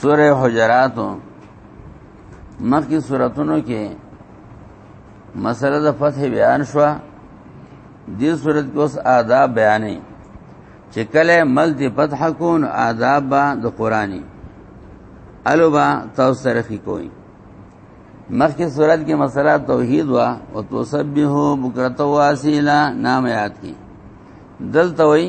سوره حجرات مخکې سوراتونو کې مسله د فتح بیان شو دې صورت کې اوس آداب بیانې چې کله مل دې فتح کون آداب با د قرآني الوبا توسره کی کوي مخکې صورت کې مسله توحید وا او تسبحو بکرته واسیلا نام یاد کی دلته وایي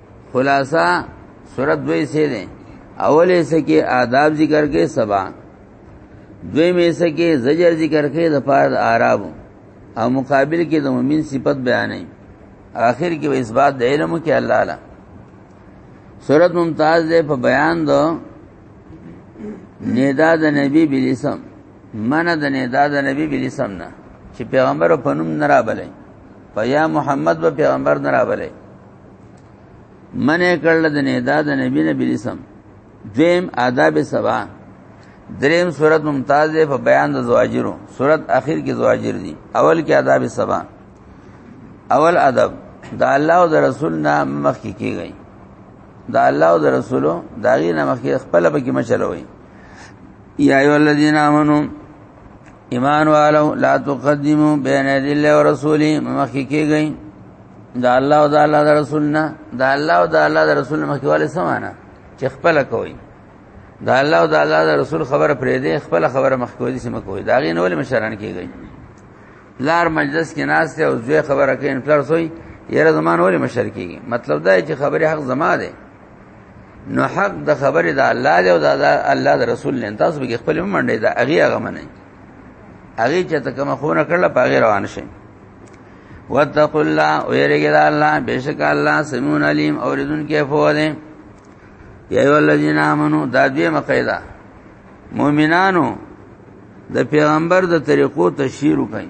خلاصہ صورت دوی سے دے اول ایسے کې آداب ذکر کې سبا دوی میں ایسے کې زجر ذکر کې د پاره د اعراب او مقابل کې د مؤمن صفت بیانې آخر کې اس بات د علم کې الله اعلی صورت ممتاز ده په بیان دو ندا د نبی بلیسم من د ندا د نبی بلیسم نه چې پیغمبر په نوم نه راغلی په یا محمد به پیغمبر نه راغلی منه کړل د نه دا د نبی نبی اسم دیم آداب سبا دریم صورت ممتاز په بیان د زواجرو صورت اخر کې زواجر دي اول کې آداب سبا اول ادب د الله او د رسول نه مخ کې کیږي د الله او د رسولو داغي نه مخ کې خپل به کې مشلوي یا ایو الذین آمنو ایمان والو لا تقدمو بین یدی الله او رسولی مخکې کېږئ دا الله او دا الله دا رسولنا دا الله او دا الله دا رسول مخکې والے سمانا چې خپل کوي دا الله او دا الله دا رسول خبره پرې دی خپل خبره مخکې ودی سم کوي دا غي نو مشران کېږي لار مجلس کې ناس ته او زوی خبره کوي ان پلار سوی یره زمان ولې مشر کېږي مطلب دا چې خبره حق زما ده نو حق د خبره د الله دی او د الله د رسول نه تاسو به خپل منډه دا هغه هغه منئ هغه چې ته کوم خونه کړل په غیر روان شي واتقوا الله ويرجى الله بشک الله سمون عليم اوریدون کې فوده یا ایو الذین آمنو دا دوی مقیدا مؤمنانو د پیغمبر د طریقو تشهیر وکړي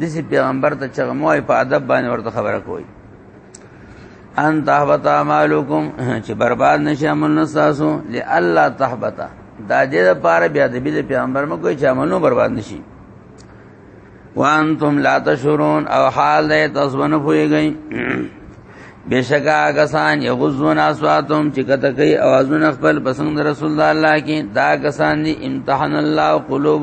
دسی پیغمبر ته چغه موای په ادب باندې ورته خبره کوي ان تحبط اعمالکم چې برباد نشي عملونه تاسو لالا تحبط دا دې لپاره بیا د بیل پیغمبر مو کوئی چې عملونه برباد نشي وانتم لا تشعرون او حال دې تاسو باندې پويږئ بشکا کسان یغزون اصواتهم چې کته کوي اوازونه خپل پسند رسول الله کې دا کسان دي امتحان الله قلوب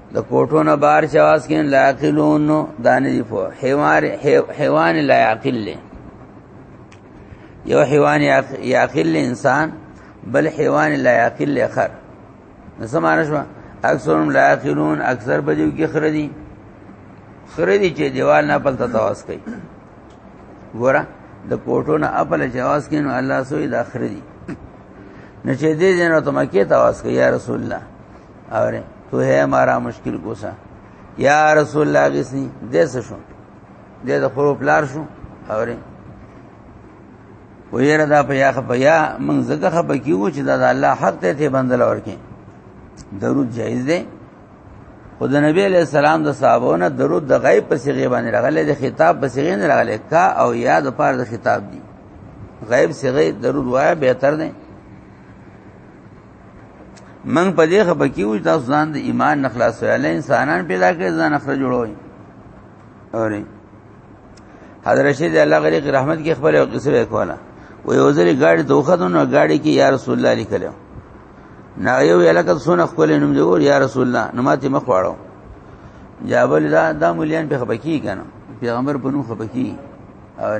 د کوټو نه بار چواز کین لا عقلون دانه دی په حیوان حیوان لا عقل له یو حیوان یا عقل انسان بل حیوان لا عقل له خر نسمانه شو اکثرهم لا عقلون اکثر بجو کې خر دي خر دي چې دیوال نه پلتا تواس کوي ګوره د کوټو نه خپل جواز کین الله سوی د اخر دي نو چې دې جنو ته مکه تواس کوي یا رسول الله اور تو ہے ہمارا مشکل کوسا یا رسول الله غسنی دې څه شو دې د خورو پلار شو اور ویره دا په یا خپ یا من زګه خپ کیو چې دا الله حق ته ته بندل ورکې درود جایز دی خود نبی علیہ السلام د صحابونه درود د غیب په صيغه باندې راغله د خطاب په صيغه نه راغله کا او یاد پر د خطاب دی غیب صيغه درود وای به تر نه من په دې خبر کې و تاسو ځان د ایمان نخلاص ویل انسانان پیدا کړي ځان اخره جوړوي اوري حضرت شیخ الله غری رحمت کې خبره او قصه وکړه و یو ځل گاډي دوخه دونه گاډي کې یا رسول الله لیکلو نا یو الکه سونه خپل نوم دی ور یا رسول الله نو ماته مخ واړو جابل دا د مليان په خبکی کنه پیغمبر په نوم خبکی اور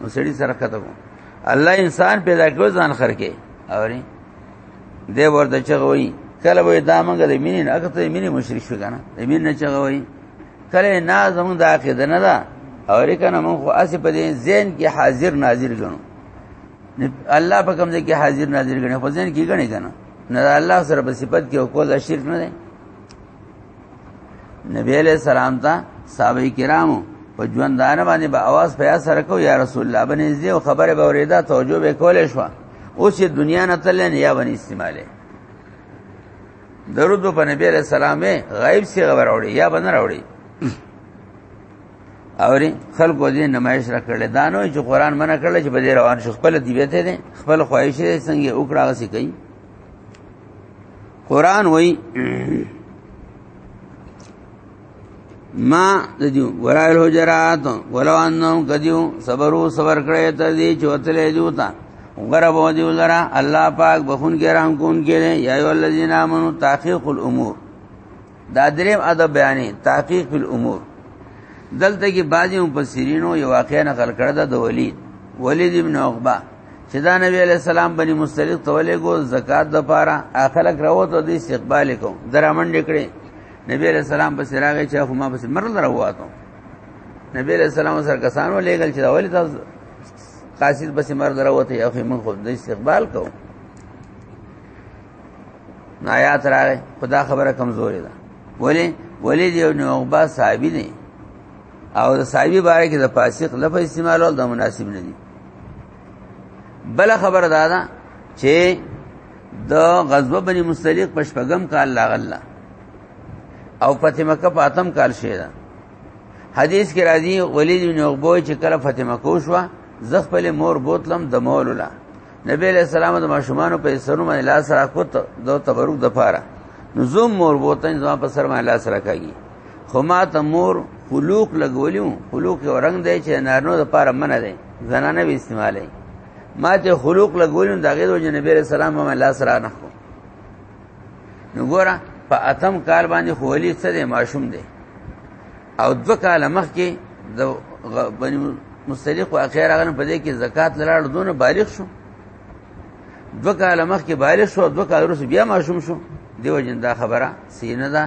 نو سړي سره کته کو الله انسان پیدا کړو ځان خرکه اوري دی ورته چغوي کله وې دا مونږ د مینې نه اګه ته مینې مشرک شو کنه د مینې نه چغوي کله نه زمونږ د عقیده نه ده او ریکنه مونږ خو اسی په دې زین کې حاضر ناظر غنو الله په کوم ځای کې حاضر ناظر غني خو زین کې غني کنه نه الله سره په صفت کې او کو دا شرک نه دی نبی علیہ السلام ته صحابه کرامو په ژوندانه باندې به आवाज پیا سره کو یا رسول الله باندې زی او خبره به ورېدا توجه به کولې شو اوس دنیا نه تل نه یا باندې استعماله درود په نبی علیہ السلام غیب سی خبر اوړي یا باندې راوړي اوري خلکو دې نمایش را کړل دا نو چې قران منع کړل چې بده روان شو خپل دی وته دي خپل خواهش څنګه وکړه غسي کوي قران وای ما د دې ورایل حجرات ولو انهم قدیو صبرو صبر کړی ته دې چوتلې جوتا غرب و دیو لرا الله پاک بخون کې رحم کون کې یا ایو الذین آمنو تحقیق الامور دا دریم ادب بیانې تحقیق فی الامور دلته کې بعضی مفسرینو یو واقعا نقل کړه د ولید ولید ابن عقبه چې دا نبی علی السلام بنی مستلق تولې کو زکات د پاره اخلک راوته د استقبال کو درامن ډکړي نبی علی السلام په سراغه چې خو ما په مرل راوته نبی علی السلام سره کسانو لېګل چې دا ولې تاسو قاصد بس مرل راوته یا خو من خو د استقبال کو آیات راغې خدا خبره کمزورې ده ولی ولی دی نو عقبہ صحابي نه او د صحابي باره کې د فاسق لفظ استعمالول د مناسب نه دي بل خبر دا ده چې د غزوه بني مستلق پشپغم کال لا غلا او فتح مکه په اتم کال شه ده حدیث کې راځي ولید بن عقبه چې کله فتح مکه شو زغ په مور بوتلم د مولولا نبی علیہ السلام د ماشومان په سر باندې لاس راکوت د تبرک د پاره نو زوم مور بوتن زما په سر باندې لاس راکاږي خو ما ته مور خلوق لګولیو خلوق یو رنگ دی چې نارنو د پاره منه دی زنانه به استعمالي ما ته خلوق لګولیو دغه د نبی علیہ السلام باندې لاس را نه کو نو ګوره په اتم کال باندې خولی څه دی ماشوم دی او دو کال مخکې د بنی مستلق واقع راغنه په دې کې زکات لراړ دونه بالغ شو دو کال مخکې بالغ شو دو کال وروسته بیا ماشوم شو دیو جن دا خبره سینه ده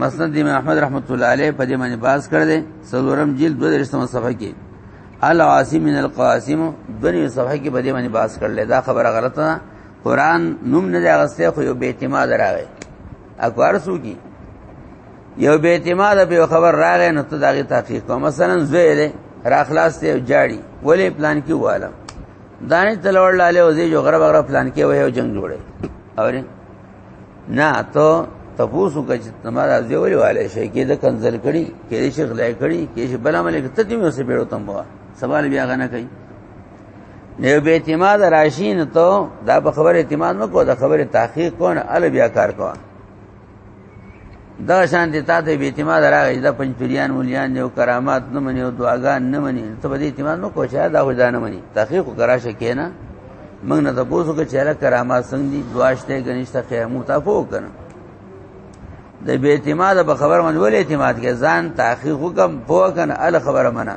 مسند امام احمد رحمت الله علیه په دې باندې باز کړ دې سلورم جلد 2 صفحه کې العاصم من القاسم دنیو صفحه کې په دې باندې باز کړل دا خبره غلطه ده قران نوم نه دی اغسته خو یو به اعتماد راغی اکوار سو کی یو به اعتماد به خبر راغې نو ته دغه تحقیق کوم مثلا زوی له راخلاص ته جاړي ولې پلان کې واله دانه تلوړ لاله او زی جو غره بغره پلان کې وایو جنگ جوړه اورې نه ته تپوسو کچ تمہارا زی ولې والے شي کې د کنزل کړي کې د شیخ لای کړي کې شي بلا ملک ته دې مې سره بیرو تم بوا سوال بیا غنه کوي نه به اعتماد راشین ته دا په خبره اعتماد مکو دا خبره تحقیق کون ال بیا کار کوه دا شان دي تا ته به اعتماد راغی دا پنځپریان مليان یو کرامات نه مني او دعاګان نه مني ته به اعتماد نو کوچا دا خو ځان مني تحقیق کراشه کینا موږ نه تاسو کې چیرې کرامات څنګه دي دعاشته غنښت قیامو تا پو کنه د به اعتماد په خبر باندې ول اعتماد کې ځان تحقیق وکم پو کنه ال خبره منه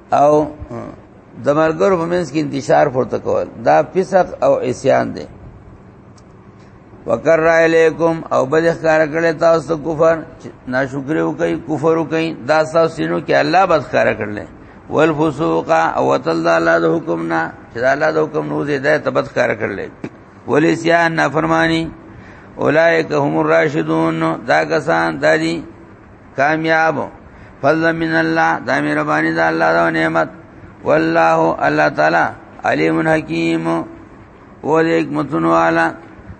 او د مرګرو په منځ کې انتشار پورته کول دا فسق او عصيان دی وکر علیکم او بل اخکار کړي تاسو کفر ناشکری وکي کفر وکي دا تاسو سينو کې الله بس کار کړل والفسوق او تل الله د حکم نه چې الله د حکم نو دې ده تبت کار کړل ولسیان نافرمانی اولائک هم الراشدون دا کسان دادی کامیاب فضل من الله دا مهرباني دا الله دا نعمت والله الله تعالی علیم حکیم او دې حکمتون والا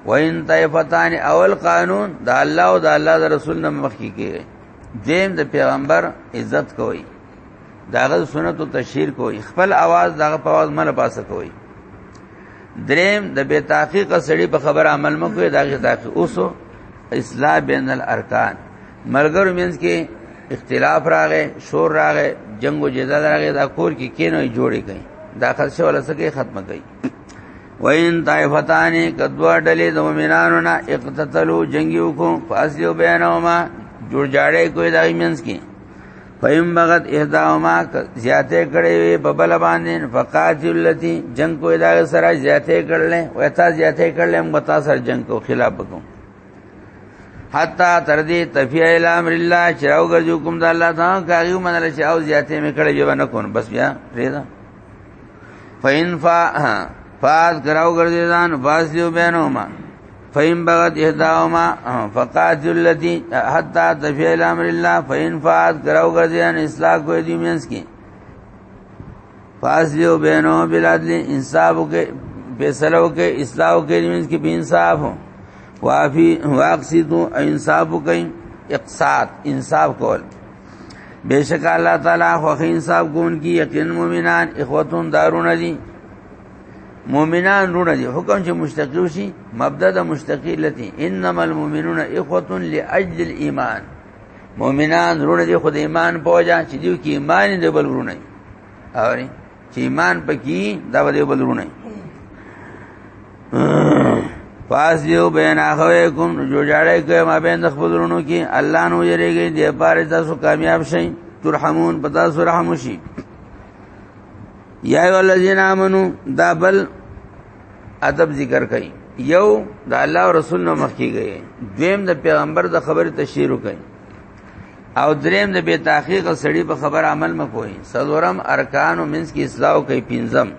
وین طیفتان اول قانون دا الله او دا الله دا رسول نه مخکې کیږي دیم د پیغمبر عزت کوي داغه سنت او تشهیر کوي خپل आवाज داغه په आवाज مله پاسه کوي دریم د بے تحقیق سړی په خبره عمل مکوې داغه تحقیق اوسو اصلاح بین الارکان مرګرو مینس کې اختلاف راغې شور راغې جنگ او جدال راغې دا کور کې کینو جوړې کړي دا خدشه ولا سکه ختمه کړي وین طائفتان کدوا ډلې د مؤمنانو نه اقتتلوا جنگیو کو فاصلو بینهما جوړ جاړې کوي دای مینس کې فیم بغت احداهما زیاته کړي وي په بل باندې فقاتل التي جنگ کوي دا سره زیاته کړل وتا زیاته کړل هم وتا سره جنگ کو خلاف وکړو حتا تر دې تفیع الی امر الله چې او ګرځو کوم د الله تعالی کاغیو منل چې او زیاتې مې کړې یو نه کون بس بیا پریدا فین فا فاز کراو ګرځي ځان فاز یو بینهما فین بغت اهداهما فقاتل الذی حتا تفیع الی امر الله فین فاز کراو ګرځي ان اصلاح کوی دی مینس کې فاصلو بینو بالعدل انصاف کې فیصلو کې اصلاح کې نیمز کې به انصاف هو وافی واقصدو انصاف کوي اقصاد انصاف کول بیشک الله تعالی خو انصاف کون کی یقین مومنان اخوتون دارون دي مومنان رونه دي حکم چې مشتقی وشي مبدا د مشتقی لتی انما المؤمنون اخوتون لاجل الايمان مؤمنان ورونه دي خدای ایمان پوجا چې دیو کې ایمان دی بل ورونه اوري چې ایمان پکې دا دی بل ورونه پاس دیو بین اخوی کم جو جاڑے کوئی ما بین دخبدرونو کی اللہ نو یری گئی دی پاری تاسو کامیاب شئی ترحمون پتا سو رحمو شی یا ایو اللذین آمنو دا بل ادب ذکر کړي یو د الله او رسول نو مخ کیږي دویم د پیغمبر د خبر تشهیر کوي او دریم د بے تحقیق سړی په خبر عمل مکوئ سلورم ارکان او منس کی اصلاح کوي پنځم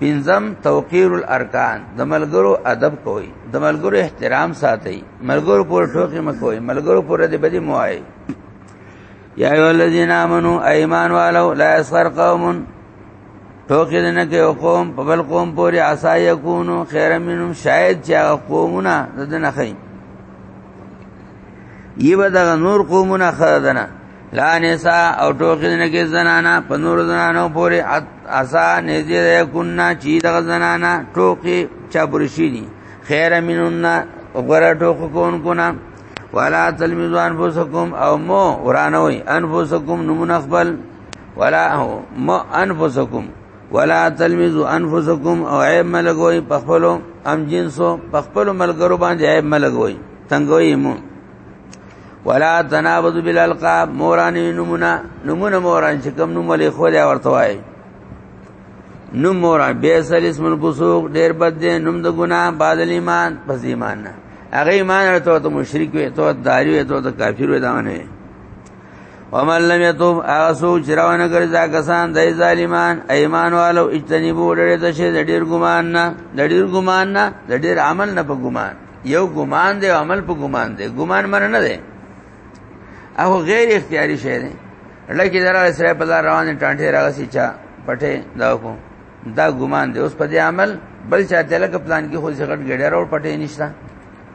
پنځم توقیر الارکان د ملګرو ادب کوي د ملګرو احترام ساتي ملګرو پر ټوکی مکوئ ملګرو پر دې بدی موای یا ایو الذین آمنو ایمان والو لا یسخر قوم ټوکې نه کې قوم په بل قوم پورې عسا یکونو خیر منهم شاید چې قومونه ددنه خې یبه دغه نور قومونه خردنه لا نساء او ټوکې نه کې زنانا په نور زنانو پورې عسا نزی یکونا چې دغه زنانا ټوکې چا برشي دي خیر منهم غره ټوک کون کو نه ولا تلمزوان فسکم او مو ورانوي انفسکم نمون خپل ولا ما انفسکم ولا تلمزوا انفسکم او عیب ملګوي په خپل ام جنسو په خپل ملګرو باندې عیب ملګوي تنګوي مو ولا تنابذ بالالقاب موران نمونه نمونه موران چې کوم نوم ولې خو لري ورته وایي نوم مورا بیسل اسم الفسوق ډیر بد دی نوم د ګنا بعد ایمان پس ایمان نه هغه ایمان ورته ته مشرک وي ته داری وي ته کافر وي دا نه ومن لم يتوب اغسو چراون کر دا کسان دای ظالمان ایمان والو اجتنبو ډېر د شه د ډېر ګمان نه د ډېر ګمان نه د ډېر عمل نه په ګمان یو ګمان دی عمل په ګمان دی ګمان من نه دی هغه غیر اختیاري شه دی لکه درا سره په لار روان ټانټه راغسی چا پټه دا کو دا ګمان دی اوس په دې عمل بل چا تلک پلان کې خو ځغټ ګډه راو پټه نشتا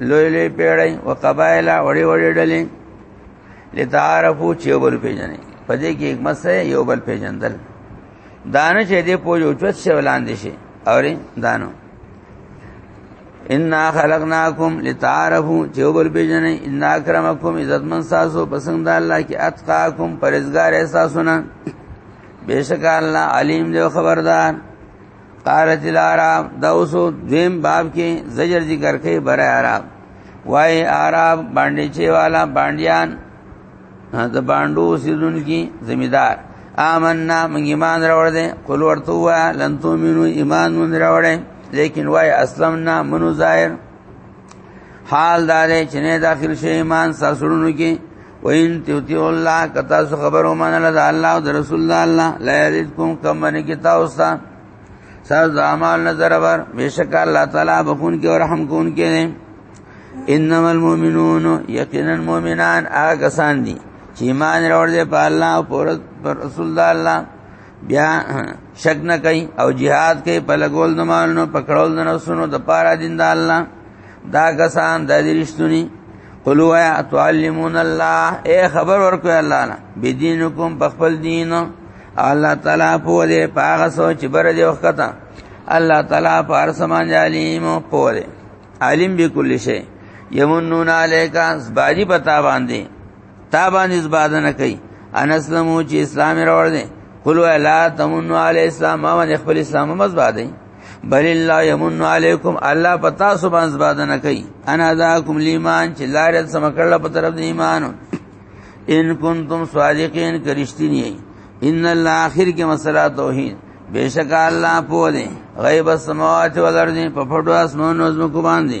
لوی لوی پیړی او قبایل وړي وړي ډلې لتعارفو چې بل پیژنې په دې کې حکمت سره یو بل پیژندل دانه چې دې پوجو چوت څه ولاندې شي اوري دانو ان خلقناکم لتعارفو چې بل پیژنې ان اکرمکم عزت من ساسو پسند الله کې اتقاکم پرزګار احساسونه بیشک الله علیم دی خبردار قال دلارا دا اوسو دیم باب کې زجر ذکر کوي برای عرب وای عرب باندې چې والا باندیان د باندو سیدون کی زمیدار آمنا من ایمان راوړ دې قل ورتو لن تؤمنو ایمان من راوړ لیکن وای اسلمنا منو ظاهر حال دار چې نه داخل شي ایمان ساسړونو کې وین تیوتی الله کتا سو خبر او مان الله الله او رسول الله الله لا یذکم کم من کتا اوسا سر زمال نظر ور بیشک الله تعالی بخون کې او رحم کون کې نه انما المؤمنون یقینا المؤمنان هغه کسان دي چې ایمان راوړل په الله او پر رسول الله بیا شک نه کوي او jihad کوي په لګول د مالونو پکړول د نفسونو د پاره دین د الله دا کسان د دې رښتونی قلوا یا تعلمون الله اے خبر ورکو الله نه بدینکم بخپل دین الله تعالی په دې پاغه سوچ بر دې وخت الله تعالی په ارسمان علیم په دې علیم بكل شی یمنون علیکا زباجی پتا باندې تا باندې زباده نه کوي ان اسلمو چې اسلام راوړ دي قل ولا تمنوا علی اسلام ما باندې خپل اسلام مزباد دي بل الله یمن علیکم الله پتا سبحان زباده نه کوي انا ذاکم لیمان چې لارې سم کړل په طرف د ایمان ان کنتم صادقین کرشتنی ان الله اخر کې مسله توحید بیشک الله په دې غیب السماوات والارض په فټو اسمانو زمکو باندې